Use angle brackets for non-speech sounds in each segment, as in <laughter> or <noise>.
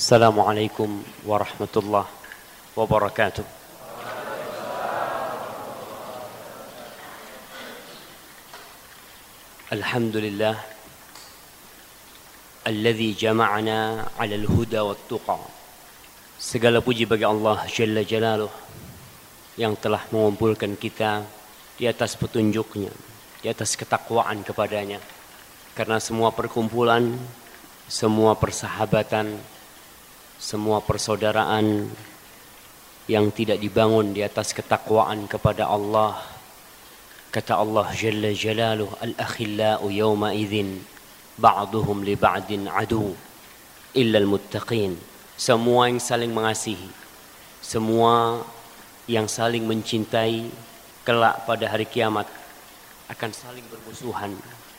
السلام عليكم ورحمة الله وبركاته الحمد لله الذي جمعنا على الهدى والتقى Segala puji bagi Allah Jalla Jalaluh yang telah mengumpulkan kita di atas petunjuknya, di atas ketakwaan kepadanya. Karena semua perkumpulan, semua persahabatan, semua persaudaraan yang tidak dibangun di atas ketakwaan kepada Allah. Kata Allah Jalla Jalaluh al-akhillau yawma idzin ba'duhum li ba'din adu illa al-muttaqin semua yang saling mengasihi semua yang saling mencintai kelak pada hari kiamat akan saling bermusuhan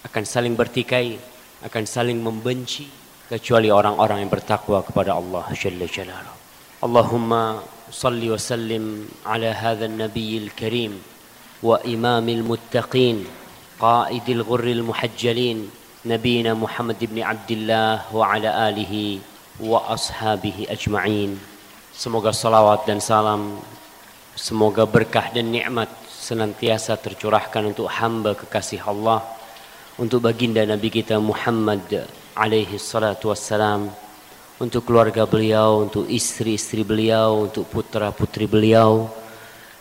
akan saling bertikai akan saling membenci kecuali orang-orang yang bertakwa kepada Allah Jalla Jalaluh. Allahumma salli wa sallim ala hadha an-nabiy al-karim wa imamil muttaqin qaidil ghurril muhajjalin nabiyina Muhammad ibn Abdullah wa ala alihi wa ashabihi ajma'in. Semoga salawat dan salam Semoga berkah dan nikmat senantiasa tercurahkan untuk hamba kekasih Allah untuk baginda Nabi kita Muhammad alaihi salatu wassalam untuk keluarga beliau, untuk istri-istri beliau, untuk putra-putri beliau,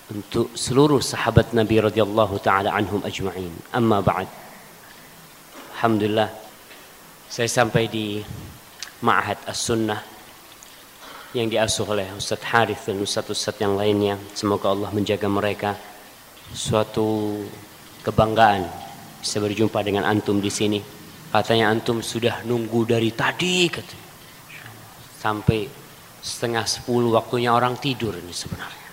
untuk seluruh sahabat Nabi radhiyallahu taala anhum ajma'in. Amma ba'd. Alhamdulillah saya sampai di Ma'had As-Sunnah yang diasuh oleh Ustaz Harith dan Ustaz-Ustaz yang lainnya. Semoga Allah menjaga mereka. Suatu kebanggaan bisa berjumpa dengan antum di sini. Katanya antum sudah nunggu dari tadi katanya. Sampai setengah sepuluh waktunya orang tidur ini sebenarnya.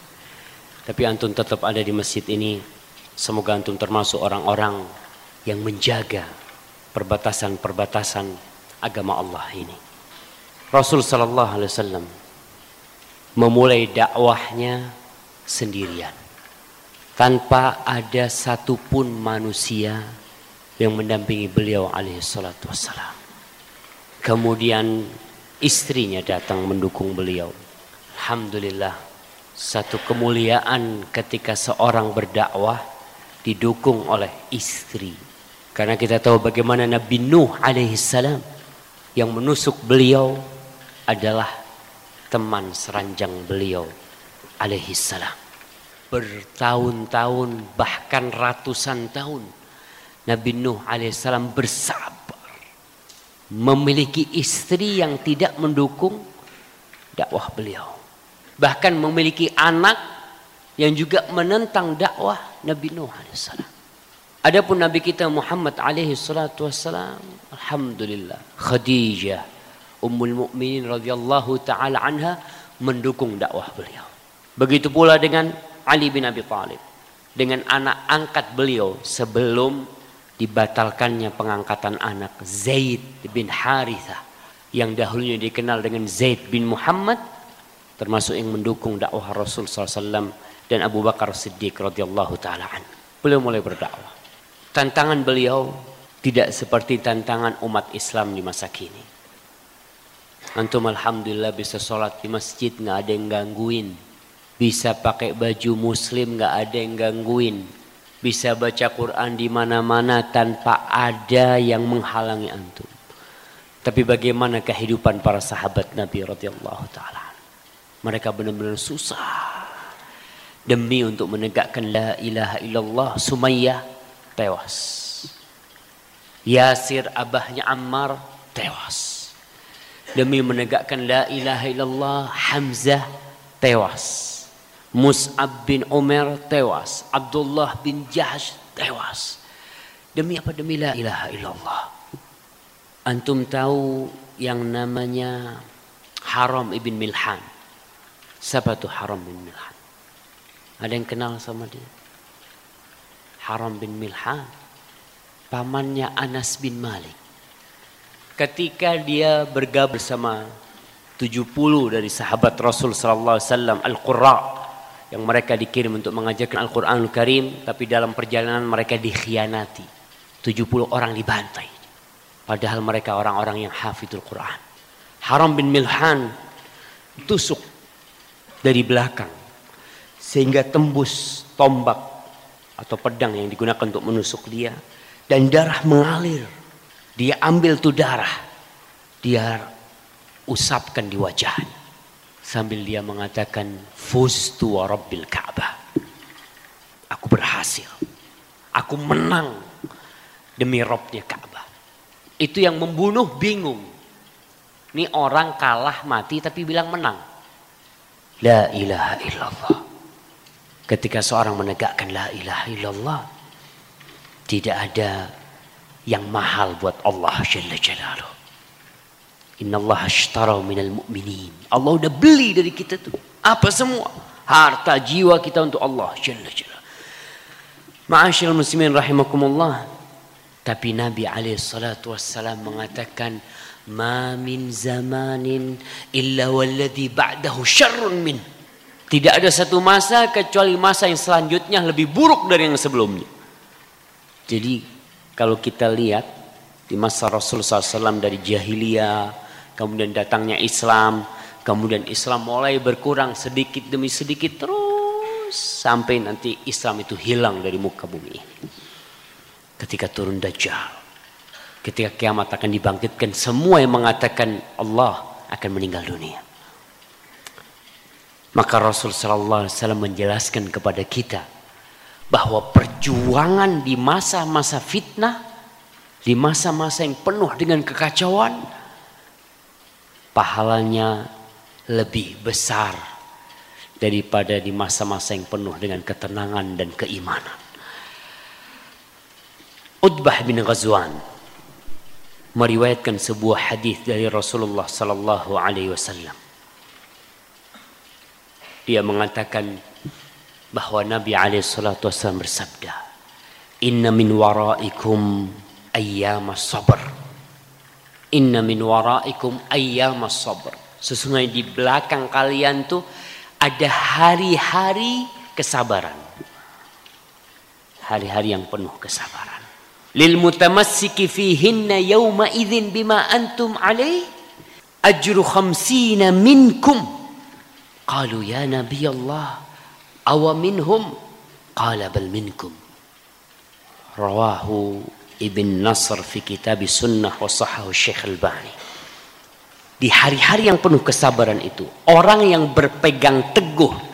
Tapi antum tetap ada di masjid ini. Semoga antum termasuk orang-orang yang menjaga perbatasan-perbatasan agama Allah ini. Rasul sallallahu alaihi wasallam memulai dakwahnya sendirian tanpa ada satupun manusia yang mendampingi beliau alaihi salatu wassalam. Kemudian istrinya datang mendukung beliau. Alhamdulillah satu kemuliaan ketika seorang berdakwah didukung oleh istri. Karena kita tahu bagaimana Nabi Nuh alaihi salam yang menusuk beliau adalah teman seranjang beliau alaihi salam. Bertahun-tahun bahkan ratusan tahun Nabi Nuh alaihissalam bersabar memiliki istri yang tidak mendukung dakwah beliau. Bahkan memiliki anak yang juga menentang dakwah Nabi Nuh alaihissalam. Adapun Nabi kita Muhammad alaihi salatu wassalam, alhamdulillah, Khadijah Ummul Mukminin radhiyallahu taala anha mendukung dakwah beliau. Begitu pula dengan Ali bin Abi Thalib dengan anak angkat beliau sebelum dibatalkannya pengangkatan anak Zaid bin Harithah yang dahulunya dikenal dengan Zaid bin Muhammad termasuk yang mendukung dakwah Rasul SAW dan Abu Bakar Siddiq radhiyallahu taala. Beliau mulai berdakwah. Tantangan beliau tidak seperti tantangan umat Islam di masa kini. Antum alhamdulillah bisa sholat di masjid nggak ada yang gangguin. Bisa pakai baju muslim nggak ada yang gangguin. Bisa baca Quran di mana-mana tanpa ada yang menghalangi antum. Tapi bagaimana kehidupan para sahabat Nabi radhiyallahu taala? Mereka benar-benar susah demi untuk menegakkan la ilaha illallah Sumayyah tewas. Yasir abahnya Ammar tewas. Demi menegakkan la ilaha illallah Hamzah tewas. Mus'ab bin Umar tewas. Abdullah bin Jahsh tewas. Demi apa? Demi la ilaha illallah. Antum tahu yang namanya Haram ibn Milhan. Siapa tuh Haram bin Milhan? Ada yang kenal sama dia? Haram bin Milhan. Pamannya Anas bin Malik. Ketika dia bergabung bersama 70 dari sahabat Rasul sallallahu alaihi wasallam Al-Qurra yang mereka dikirim untuk mengajarkan Al-Qur'anul Karim tapi dalam perjalanan mereka dikhianati. 70 orang dibantai. Padahal mereka orang-orang yang hafidul Quran. Haram bin Milhan tusuk dari belakang sehingga tembus tombak atau pedang yang digunakan untuk menusuk dia dan darah mengalir. Dia ambil tuh darah, dia usapkan di wajahnya sambil dia mengatakan fustu rabbil ka'bah. Aku berhasil. Aku menang demi Robnya Ka'bah. Itu yang membunuh bingung. Ini orang kalah mati tapi bilang menang. La ilaha illallah. Ketika seorang menegakkan la ilaha illallah. Tidak ada yang mahal buat Allah Jalla Jalaluh. Inna Allah ashtara minal mu'minin. Allah udah beli dari kita tuh. Apa semua? Harta jiwa kita untuk Allah Jalla Jalaluh. Ma'asyil muslimin rahimakumullah. Tapi Nabi alaihi salatu wassalam mengatakan ma min zamanin illa walladhi ba'dahu syarrun min. Tidak ada satu masa kecuali masa yang selanjutnya lebih buruk dari yang sebelumnya. Jadi kalau kita lihat di masa Rasul SAW dari jahiliyah, kemudian datangnya Islam, kemudian Islam mulai berkurang sedikit demi sedikit terus sampai nanti Islam itu hilang dari muka bumi. Ketika turun Dajjal, ketika kiamat akan dibangkitkan, semua yang mengatakan Allah akan meninggal dunia. Maka Rasul Sallallahu Alaihi Wasallam menjelaskan kepada kita bahwa perjuangan di masa-masa fitnah, di masa-masa yang penuh dengan kekacauan, pahalanya lebih besar daripada di masa-masa yang penuh dengan ketenangan dan keimanan. Utbah bin Ghazwan meriwayatkan sebuah hadis dari Rasulullah sallallahu alaihi wasallam. Dia mengatakan bahwa Nabi alaihi salatu wasallam bersabda, "Inna min waraikum ayyam sabr." Inna min waraikum ayyam sabr. Sesungguhnya di belakang kalian tuh ada hari-hari kesabaran. Hari-hari yang penuh kesabaran. Lil mutamassiki fihinna yawma idzin bima antum alaih ajru khamsina minkum. Qalu ya Nabi Allah awa minhum qala bal minkum. Rawahu Ibn Nasr fi kitab sunnah wa sahahu Syekh Al-Bani. Di hari-hari yang penuh kesabaran itu orang yang berpegang teguh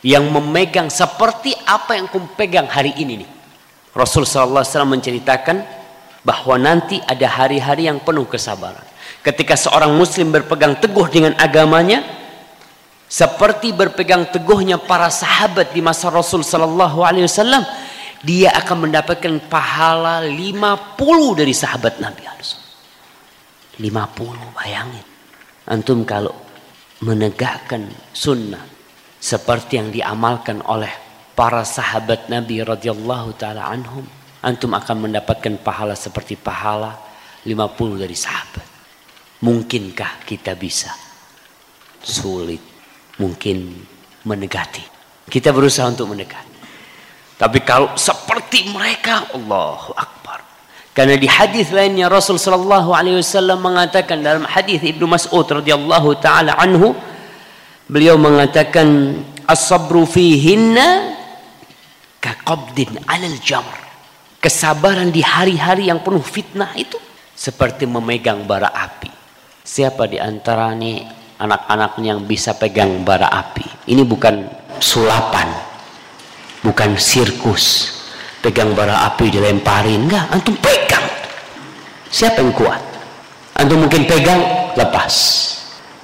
yang memegang seperti apa yang kau pegang hari ini nih. Rasul SAW menceritakan bahwa nanti ada hari-hari yang penuh kesabaran. Ketika seorang muslim berpegang teguh dengan agamanya seperti berpegang teguhnya para sahabat di masa Rasul Sallallahu Alaihi Wasallam dia akan mendapatkan pahala 50 dari sahabat Nabi Alaihi 50 bayangin. Antum kalau menegakkan sunnah seperti yang diamalkan oleh para sahabat Nabi radhiyallahu taala anhum, antum akan mendapatkan pahala seperti pahala 50 dari sahabat. Mungkinkah kita bisa? Sulit. Mungkin mendekati. Kita berusaha untuk mendekati. Tapi kalau seperti mereka, Allahu Akbar. Karena di hadis lainnya Rasul sallallahu alaihi wasallam mengatakan dalam hadis Ibnu Mas'ud radhiyallahu taala anhu beliau mengatakan as-sabru fihinna ka qabdin 'alal jamr. Kesabaran di hari-hari yang penuh fitnah itu seperti memegang bara api. Siapa di antara nih anak-anaknya yang bisa pegang bara api? Ini bukan sulapan. Bukan sirkus. Pegang bara api dilemparin enggak antum pegang. Siapa yang kuat? Antum mungkin pegang lepas.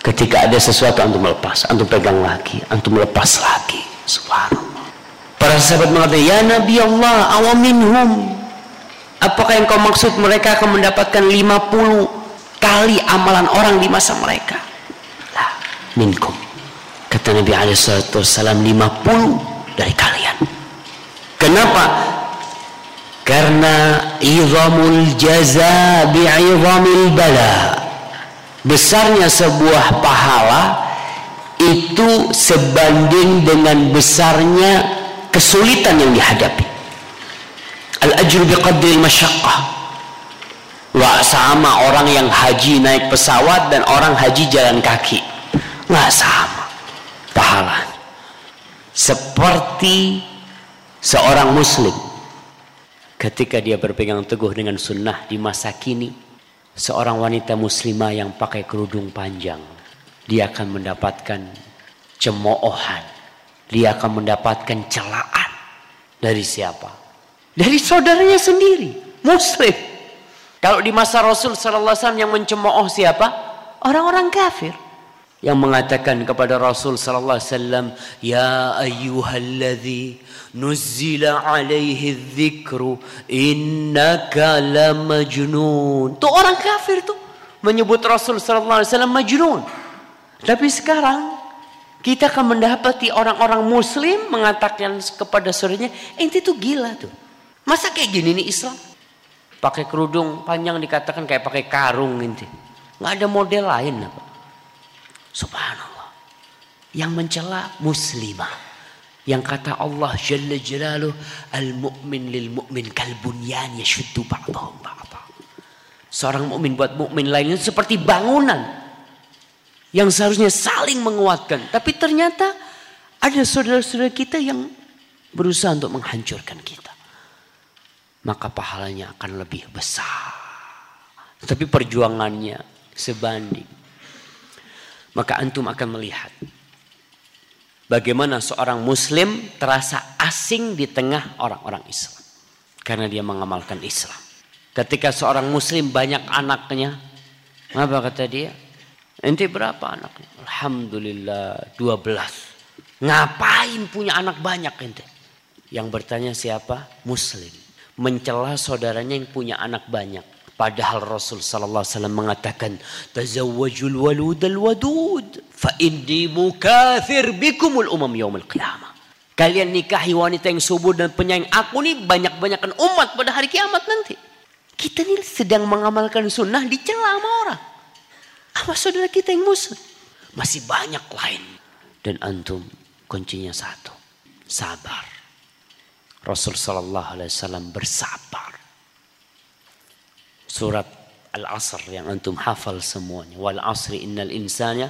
Ketika ada sesuatu antum lepas. Antum pegang lagi antum lepas lagi. Subhanallah. Para sahabat mengatakan ya nabi Allah awaminhum. Apakah yang kau maksud mereka akan mendapatkan 50 kali amalan orang di masa mereka? Lah minkum. Kata Nabi alaihi wasallam 50 dari kalian. Kenapa? Karena izamul jaza bi'izamil bala. Besarnya sebuah pahala itu sebanding dengan besarnya kesulitan yang dihadapi. Al ajru biqadri masyaqqah Nggak sama orang yang haji naik pesawat dan orang haji jalan kaki. Nggak sama pahala. Seperti seorang muslim ketika dia berpegang teguh dengan sunnah di masa kini. Seorang wanita muslimah yang pakai kerudung panjang. Dia akan mendapatkan cemoohan. Dia akan mendapatkan celaan. Dari siapa? Dari saudaranya sendiri. Muslim. Kalau di masa Rasul sallallahu alaihi wasallam yang mencemooh siapa? Orang-orang kafir yang mengatakan kepada Rasul sallallahu alaihi wasallam, "Ya ayyuhalladzi nuzzila alaihi dzikru innaka lamajnun." Tuh orang kafir tuh menyebut Rasul sallallahu alaihi wasallam majnun. Tapi sekarang kita akan mendapati orang-orang muslim mengatakan kepada saudaranya, "Ente tuh gila tuh." Masa kayak gini nih Islam? pakai kerudung panjang dikatakan kayak pakai karung inti nggak ada model lain apa subhanallah. Yang mencela muslimah. Yang kata Allah jalla jalaluh al mu'min lil mu'min kal bunyan yashuddu ba'dahum ba'dha. Seorang mukmin buat mukmin lainnya seperti bangunan yang seharusnya saling menguatkan. Tapi ternyata ada saudara-saudara kita yang berusaha untuk menghancurkan kita. Maka pahalanya akan lebih besar. Tapi perjuangannya sebanding. Maka antum akan melihat bagaimana seorang muslim terasa asing di tengah orang-orang Islam. Karena dia mengamalkan Islam. Ketika seorang muslim banyak anaknya, apa kata dia? Ente berapa anaknya? Alhamdulillah 12. Ngapain punya anak banyak ente? Yang bertanya siapa? Muslim mencela saudaranya yang punya anak banyak. Padahal Rasul sallallahu alaihi wasallam mengatakan, "Tazawwajul walud al wadud, fa inni mukathir bikumul umam yaumil qiyamah." Kalian nikahi wanita yang subur dan penyayang aku nih banyak-banyakan umat pada hari kiamat nanti. Kita nih sedang mengamalkan sunnah dicela sama orang. Apa saudara kita yang muslim? Masih banyak lain. Dan antum kuncinya satu. Sabar. Rasul sallallahu alaihi wasallam bersabar. Surat Al-Asr yang antum hafal semuanya. Wal asri innal insana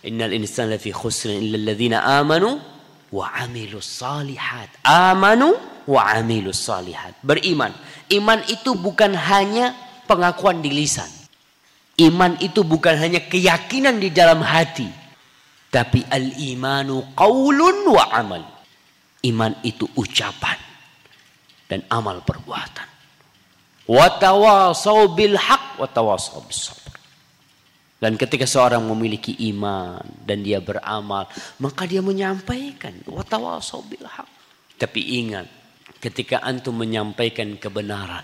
innal insana fi khusr illa alladhina amanu wa amilus salihat. Amanu wa amilus salihat. Beriman. Iman itu bukan hanya pengakuan di lisan. Iman itu bukan hanya keyakinan di dalam hati. Tapi al-imanu qaulun wa amal. Iman itu ucapan dan amal perbuatan. Watawasau bil haq watawasau bis Dan ketika seorang memiliki iman dan dia beramal, maka dia menyampaikan watawasau bil haq. Tapi ingat, ketika antum menyampaikan kebenaran,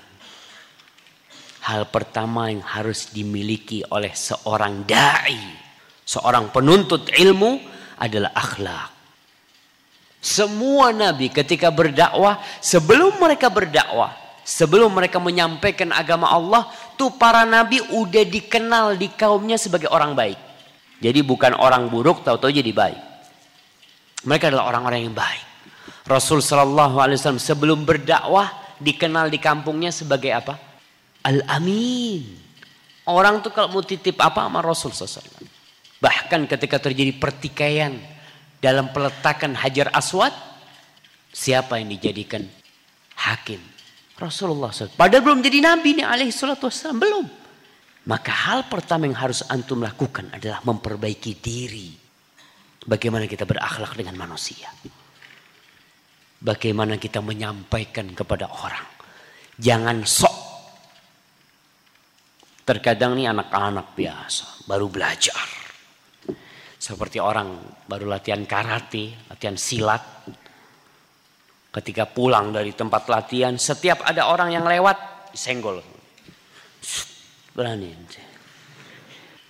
hal pertama yang harus dimiliki oleh seorang dai, seorang penuntut ilmu adalah akhlak. Semua nabi ketika berdakwah, sebelum mereka berdakwah, sebelum mereka menyampaikan agama Allah, tuh para nabi udah dikenal di kaumnya sebagai orang baik. Jadi bukan orang buruk, tahu-tahu jadi baik. Mereka adalah orang-orang yang baik. Rasul Shallallahu Alaihi Wasallam sebelum berdakwah dikenal di kampungnya sebagai apa? Al Amin. Orang tuh kalau mau titip apa sama Rasul SAW. Bahkan ketika terjadi pertikaian dalam peletakan hajar aswad siapa yang dijadikan hakim Rasulullah SAW. Padahal belum jadi nabi nih alaihi salatu wassalam. Belum. Maka hal pertama yang harus antum lakukan adalah memperbaiki diri. Bagaimana kita berakhlak dengan manusia. Bagaimana kita menyampaikan kepada orang. Jangan sok. Terkadang nih anak-anak biasa. Baru belajar seperti orang baru latihan karate, latihan silat. Ketika pulang dari tempat latihan, setiap ada orang yang lewat, senggol. Berani.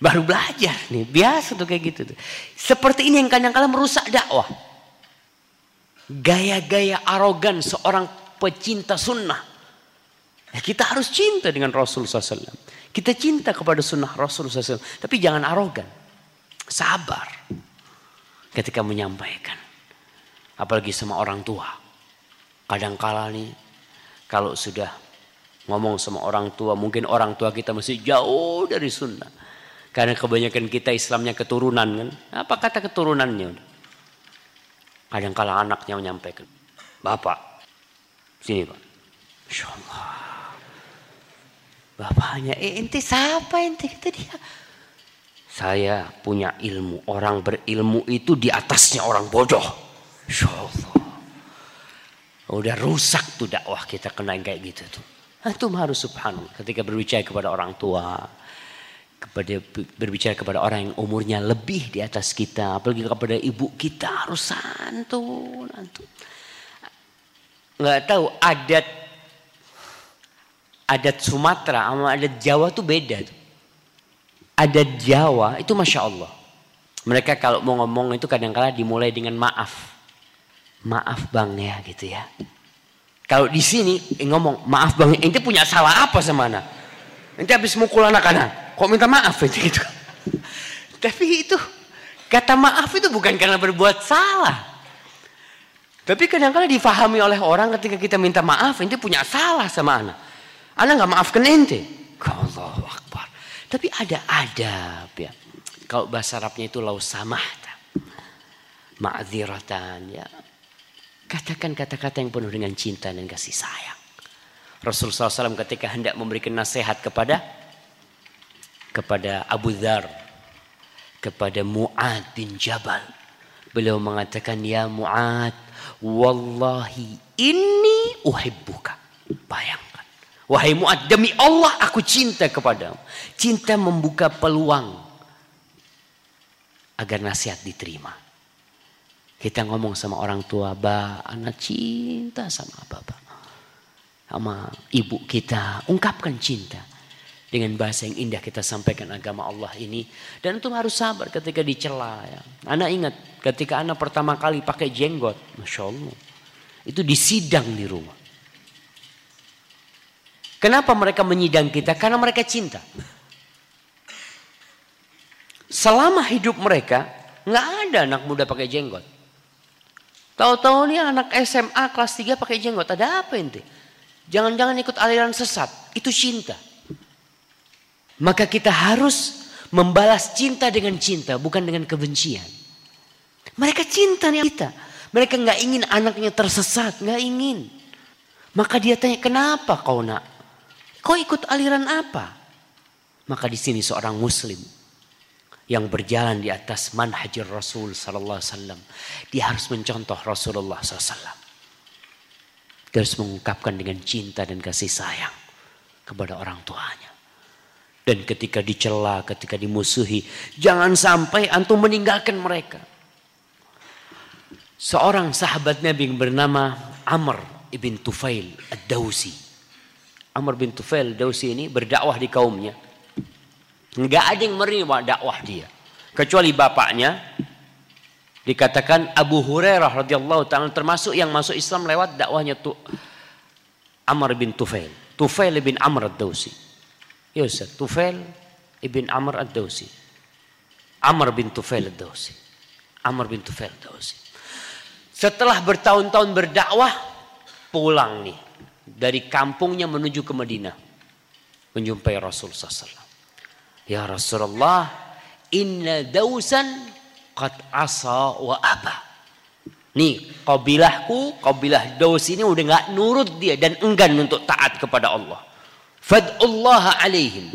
Baru belajar nih, biasa tuh kayak gitu. Tuh. Seperti ini yang kadang-kadang merusak dakwah. Gaya-gaya arogan seorang pecinta sunnah. Ya, kita harus cinta dengan Rasulullah SAW. Kita cinta kepada sunnah Rasulullah SAW. Tapi jangan arogan. Sabar ketika menyampaikan. Apalagi sama orang tua. Kadang kala nih kalau sudah ngomong sama orang tua, mungkin orang tua kita masih jauh dari sunnah. Karena kebanyakan kita Islamnya keturunan kan. Apa kata keturunannya? Kadang kala anaknya menyampaikan, Bapak, sini Pak. Insya Allah. Bapaknya, eh ente siapa ente? Kata dia. Saya punya ilmu. Orang berilmu itu di atasnya orang bodoh. Insya Allah. Udah rusak tuh dakwah kita kena kayak gitu tuh. Antum harus subhanallah ketika berbicara kepada orang tua, kepada berbicara kepada orang yang umurnya lebih di atas kita, apalagi kepada ibu kita harus santun, santun. Nggak tahu adat adat Sumatera sama adat Jawa tuh beda. Tuh. Adat Jawa itu masya Allah. Mereka kalau mau ngomong itu kadang-kala dimulai dengan maaf. Maaf bang ya gitu ya. Kalau di sini ngomong maaf bang, ente punya salah apa sama anak? Ente habis mukul anak-anak kok minta maaf itu gitu. <laughs> Tapi itu kata maaf itu bukan karena berbuat salah. Tapi kadang-kadang difahami oleh orang ketika kita minta maaf, ente punya salah sama anak. Anak nggak maafkan ente. Allah Akbar. Tapi ada adab ya. Kalau bahasa Arabnya itu lau samah. Ma'ziratan ya. Katakan kata-kata yang penuh dengan cinta dan kasih sayang. Rasulullah SAW ketika hendak memberikan nasihat kepada kepada Abu Dhar, kepada Mu'ad bin Jabal. Beliau mengatakan, Ya Mu'ad, Wallahi ini uhibbuka. Bayangkan. Wahai Mu'ad, demi Allah aku cinta kepadamu. Cinta membuka peluang agar nasihat diterima. Kita ngomong sama orang tua, ba, anak cinta sama bapak. Sama ibu kita, ungkapkan cinta dengan bahasa yang indah kita sampaikan agama Allah ini dan itu harus sabar ketika dicela ya. Anak ingat ketika anak pertama kali pakai jenggot, masya Allah, itu disidang di rumah. Kenapa mereka menyidang kita? Karena mereka cinta. Selama hidup mereka nggak ada anak muda pakai jenggot. Tahu-tahu nih anak SMA kelas 3 pakai jenggot. Ada apa ente? Jangan-jangan ikut aliran sesat. Itu cinta. Maka kita harus membalas cinta dengan cinta, bukan dengan kebencian. Mereka cinta nih kita. Mereka nggak ingin anaknya tersesat, nggak ingin. Maka dia tanya, kenapa kau nak? Kau ikut aliran apa? Maka di sini seorang muslim yang berjalan di atas manhajir Rasul sallallahu alaihi wasallam, dia harus mencontoh Rasulullah sallallahu Dia harus mengungkapkan dengan cinta dan kasih sayang kepada orang tuanya. Dan ketika dicela, ketika dimusuhi, jangan sampai antum meninggalkan mereka. Seorang sahabat Nabi yang bernama Amr ibn Tufail ad-Dawsi. Amr bin Tufail ad-Dawsi ini berdakwah di kaumnya. Enggak ada yang menerima dakwah dia. Kecuali bapaknya. Dikatakan Abu Hurairah radhiyallahu taala termasuk yang masuk Islam lewat dakwahnya tu Amr bin Tufail. Tufail bin Amr ad-Dawsi. Ya Ustaz, Tufail ibn Amr ad-Dawsi. Amr bin Tufail ad-Dawsi. Amr bin Tufail ad-Dawsi. Setelah bertahun-tahun berdakwah, pulang nih. Dari kampungnya menuju ke Madinah. Menjumpai Rasul SAW. Ya Rasulullah, inna dausan qad asa wa aba. Nih, kabilahku, kabilah Daus ini udah nggak nurut dia dan enggan untuk taat kepada Allah. Fad'ullaha alaihim.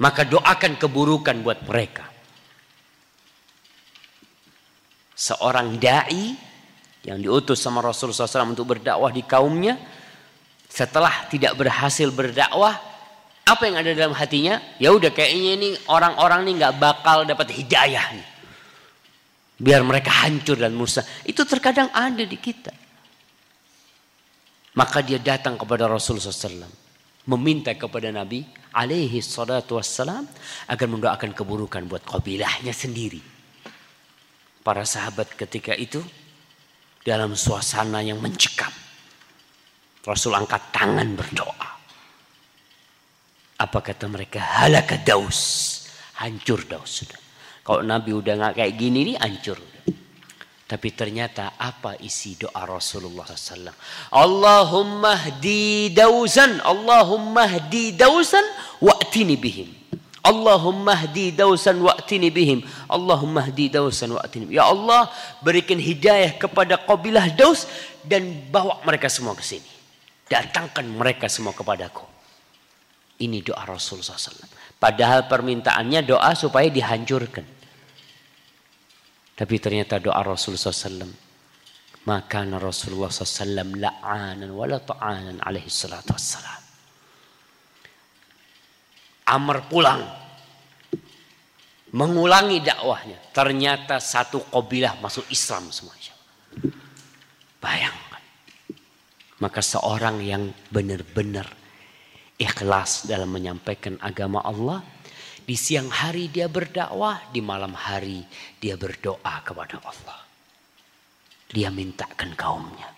Maka doakan keburukan buat mereka. Seorang da'i yang diutus sama Rasulullah SAW untuk berdakwah di kaumnya. Setelah tidak berhasil berdakwah, apa yang ada dalam hatinya? Ya udah kayaknya ini orang-orang ini nggak bakal dapat hidayah nih. Biar mereka hancur dan musnah. Itu terkadang ada di kita. Maka dia datang kepada Rasulullah SAW meminta kepada Nabi alaihi salatu wassalam agar mendoakan keburukan buat kabilahnya sendiri. Para sahabat ketika itu dalam suasana yang mencekam. Rasul angkat tangan berdoa. Apa kata mereka? Halaka daus. Hancur daus sudah. Kalau Nabi udah nggak kayak gini nih hancur. Tapi ternyata apa isi doa Rasulullah SAW? Allahumma hdi dausan, Allahumma hdi dausan, wa'tini bihim. Allahumma hdi dausan wa'tini bihim. Allahumma hdi dausan wa'tini bihim. Ya Allah, berikan hidayah kepada kabilah Daus dan bawa mereka semua ke sini. Datangkan mereka semua kepadaku. Ini doa Rasulullah SAW. Padahal permintaannya doa supaya dihancurkan. Tapi ternyata doa Rasulullah SAW. Maka Rasulullah SAW la'anan wala ta'anan alaihi salatu wassalam. Amr pulang. Mengulangi dakwahnya. Ternyata satu kabilah masuk Islam semuanya. Bayangkan. Maka seorang yang benar-benar ikhlas dalam menyampaikan agama Allah di siang hari dia berdakwah, di malam hari dia berdoa kepada Allah. Dia mintakan kaumnya.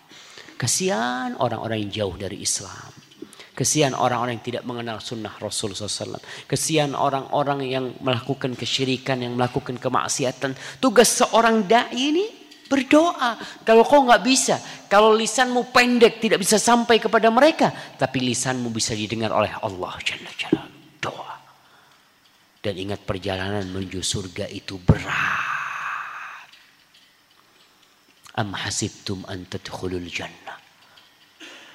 Kesian orang-orang yang jauh dari Islam. Kesian orang-orang yang tidak mengenal sunnah Rasul SAW. Kesian orang-orang yang melakukan kesyirikan, yang melakukan kemaksiatan. Tugas seorang da'i ini berdoa. Kalau kau nggak bisa, kalau lisanmu pendek tidak bisa sampai kepada mereka, tapi lisanmu bisa didengar oleh Allah Jalla Jalla. Dan ingat perjalanan menuju surga itu berat. Am hasibtum an tadkhulul jannah.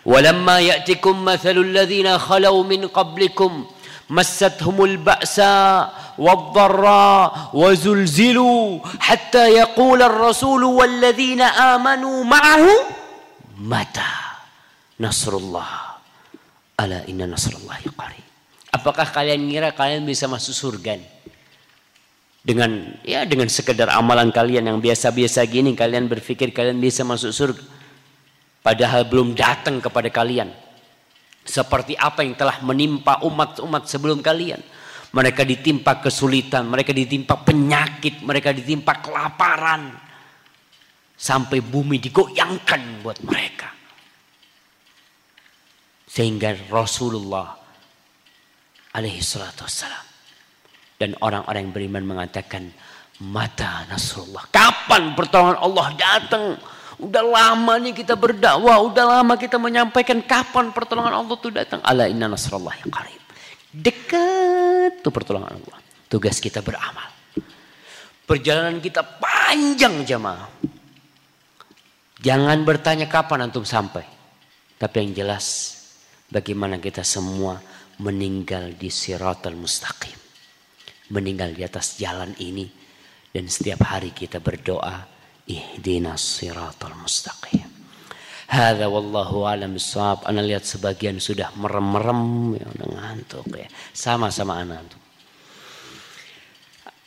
Walamma ya'tikum mathalul ladzina khalau min qablikum مستهم البأساء والضراء وزلزلوا حتى يقول الرسول والذين آمنوا معه متى نصر الله ألا إن نصر الله قريب Apakah kalian ngira kalian bisa masuk surga? Dengan ya dengan sekedar amalan kalian yang biasa-biasa gini kalian berpikir kalian bisa masuk surga. Padahal belum datang kepada kalian. Seperti apa yang telah menimpa umat-umat sebelum kalian. Mereka ditimpa kesulitan, mereka ditimpa penyakit, mereka ditimpa kelaparan. Sampai bumi digoyangkan buat mereka. Sehingga Rasulullah alaihi salatu wassalam. Dan orang-orang yang beriman mengatakan, mata Nasrullah. Kapan pertolongan Allah datang? Udah lama nih kita berdakwah, udah lama kita menyampaikan kapan pertolongan Allah itu datang. Ala inna nasrullah yang qarib. Dekat tuh pertolongan Allah. Tugas kita beramal. Perjalanan kita panjang jamaah. Jangan bertanya kapan antum sampai. Tapi yang jelas bagaimana kita semua meninggal di siratal mustaqim. Meninggal di atas jalan ini. Dan setiap hari kita berdoa ihdina siratal mustaqim Hada wallahu alam bisawab. Ana lihat sebagian sudah merem-merem ya, udah ngantuk ya. Sama-sama anak.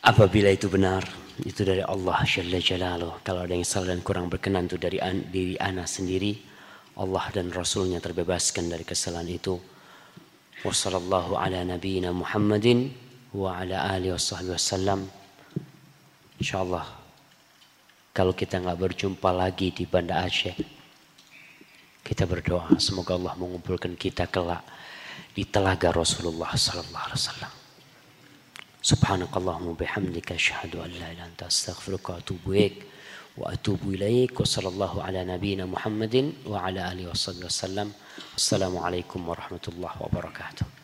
Apabila itu benar, itu dari Allah Jalla Jalaluh. Kalau ada yang salah dan kurang berkenan itu dari an, diri ana sendiri. Allah dan Rasulnya terbebaskan dari kesalahan itu. Wassallallahu ala nabiyina Muhammadin wa ala alihi wasallam. Insyaallah kalau kita nggak berjumpa lagi di Banda Aceh kita berdoa. Semoga Allah mengumpulkan kita kelak di telaga Rasulullah sallallahu alaihi wasallam. Subhanakallahumma bihamdika asyhadu an la ilaha anta astaghfiruka wa atubu ilaik. Wa atubu ilaik. Wa sallallahu ala nabiyyina Muhammadin wa ala alihi wasallam Assalamualaikum warahmatullahi wabarakatuh.